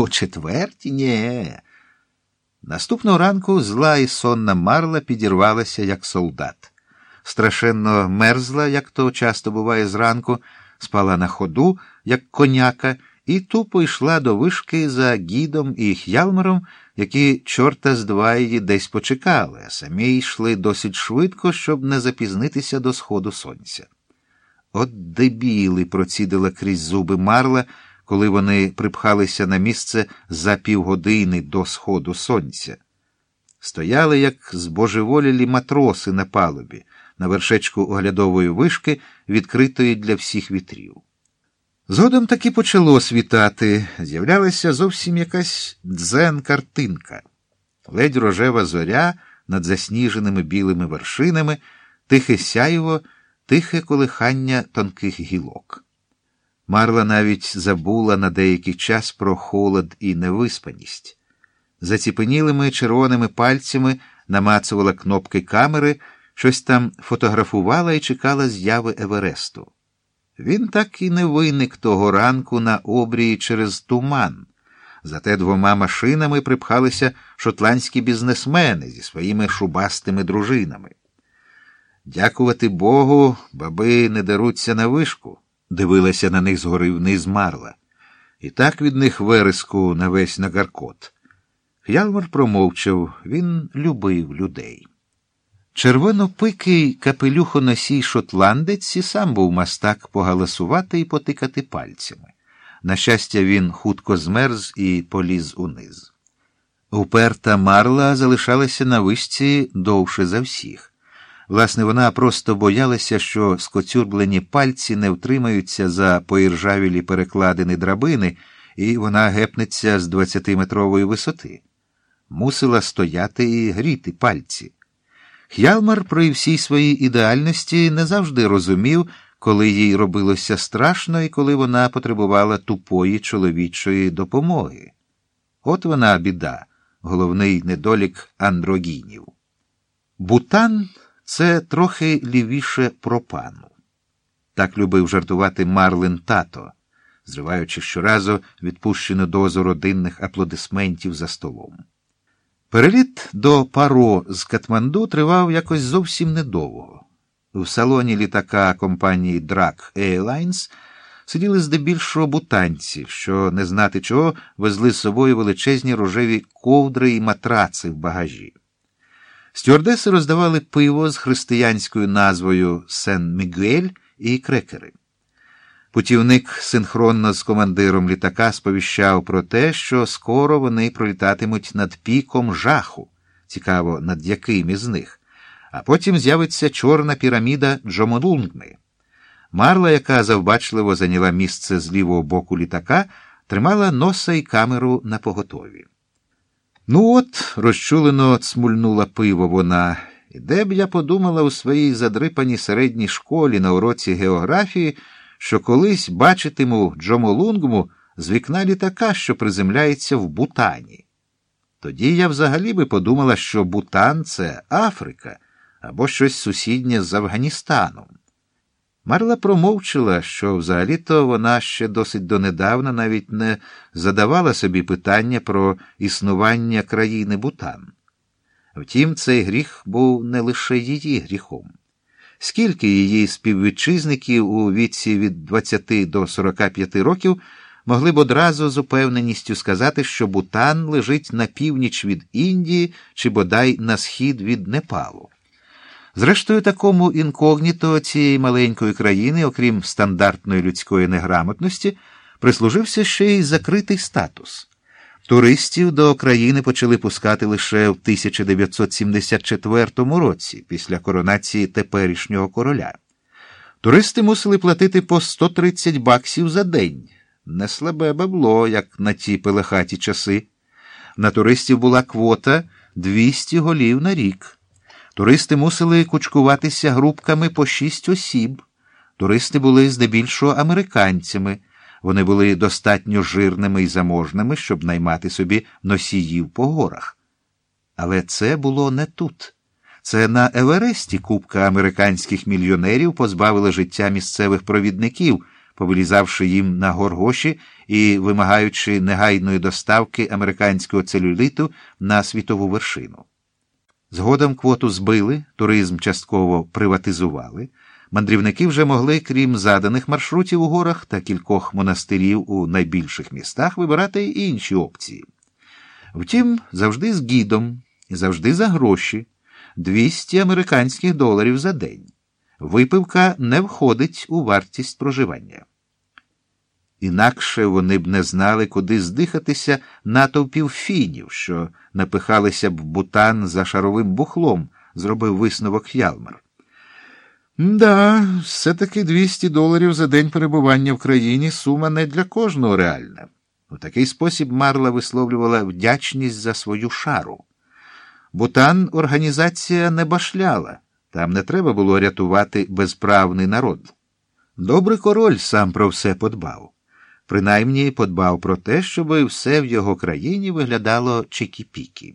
О четвертій? Ні. Наступного ранку зла і сонна марла підірвалася, як солдат. Страшенно мерзла, як то часто буває зранку, спала на ходу, як коняка, і тупо йшла до вишки за гідом і х'ялмером, які чорта з два її десь почекали, а самі йшли досить швидко, щоб не запізнитися до сходу сонця. От дебіли, процідила крізь зуби марла, коли вони припхалися на місце за півгодини до сходу сонця. Стояли, як збожеволілі матроси на палубі, на вершечку оглядової вишки, відкритої для всіх вітрів. Згодом таки почало світати, з'являлася зовсім якась дзен-картинка, ледь рожева зоря над засніженими білими вершинами, тихе сяйво, тихе колихання тонких гілок. Марла навіть забула на деякий час про холод і невиспаність. Заціпенілими червоними пальцями намацувала кнопки камери, щось там фотографувала і чекала зяви Евересту. Він так і не виник того ранку на обрії через туман. Зате двома машинами припхалися шотландські бізнесмени зі своїми шубастими дружинами. Дякувати Богу, баби не деруться на вишку, дивилася на них згори вниз марла. І так від них вереску на весь нагаркот. Х'ялмар промовчав він любив людей. Червонопикий капелюхоносій шотландець і сам був мастак погаласувати і потикати пальцями. На щастя, він хутко змерз і поліз униз. Уперта марла залишалася на вишці довше за всіх. Власне, вона просто боялася, що скоцюрблені пальці не втримаються за поіржавілі перекладини драбини, і вона гепнеться з двадцятиметрової висоти. Мусила стояти і гріти пальці. Х'ялмар при всій своїй ідеальності не завжди розумів, коли їй робилося страшно і коли вона потребувала тупої чоловічої допомоги. От вона біда, головний недолік андрогінів. Бутан це трохи лівіше пропану. Так любив жартувати Марлин тато, зриваючи щоразу відпущену дозу родинних аплодисментів за столом. Переліт до паро з Катманду тривав якось зовсім недовго. В салоні літака компанії Drag Airlines сиділи здебільшого бутанці, що, не знати чого, везли з собою величезні рожеві ковдри і матраци в багажі. Стюардеси роздавали пиво з християнською назвою Сен Мігель і крекери. Путівник синхронно з командиром літака сповіщав про те, що скоро вони пролітатимуть над піком жаху, цікаво, над яким із них, а потім з'явиться чорна піраміда Джомолунгми. Марла, яка завбачливо зайняла місце з лівого боку літака, тримала носа і камеру на поготові. Ну от, розчулено цмульнула пиво вона, і де б я подумала у своїй задрипаній середній школі на уроці географії що колись бачитиму Джомолунгму з вікна літака, що приземляється в Бутані. Тоді я взагалі би подумала, що Бутан це Африка або щось сусіднє з Афганістаном. Марла промовчила, що взагалі-то вона ще досить донедавна навіть не задавала собі питання про існування країни Бутан. Втім, цей гріх був не лише її гріхом. Скільки її співвітчизників у віці від 20 до 45 років могли б одразу з упевненістю сказати, що Бутан лежить на північ від Індії чи бодай на схід від Непалу. Зрештою, такому інкогніто цієї маленької країни, окрім стандартної людської неграмотності, прислужився ще й закритий статус. Туристів до країни почали пускати лише в 1974 році, після коронації теперішнього короля. Туристи мусили платити по 130 баксів за день. Не слабе бабло, як на ті пелехаті часи. На туристів була квота 200 голів на рік. Туристи мусили кучкуватися групками по 6 осіб. Туристи були здебільшого американцями. Вони були достатньо жирними і заможними, щоб наймати собі носіїв по горах. Але це було не тут. Це на Евересті купка американських мільйонерів позбавила життя місцевих провідників, повилізавши їм на горгоші і вимагаючи негайної доставки американського целюліту на світову вершину. Згодом квоту збили, туризм частково приватизували. Мандрівники вже могли, крім заданих маршрутів у горах та кількох монастирів у найбільших містах, вибирати й інші опції. Втім, завжди з гідом і завжди за гроші 200 американських доларів за день. Випивка не входить у вартість проживання. Інакше вони б не знали, куди здихатися натовпів фінів, що напихалися б бутан за шаровим бухлом, зробив висновок Ялмар. Да, все-таки 200 доларів за день перебування в країні сума не для кожного реальна. У такий спосіб Марла висловлювала вдячність за свою шару. Бутан організація не башляла, там не треба було рятувати безправний народ. Добрий король сам про все подбав. Принаймні подбав про те, щоб все в його країні виглядало чекі-пікі.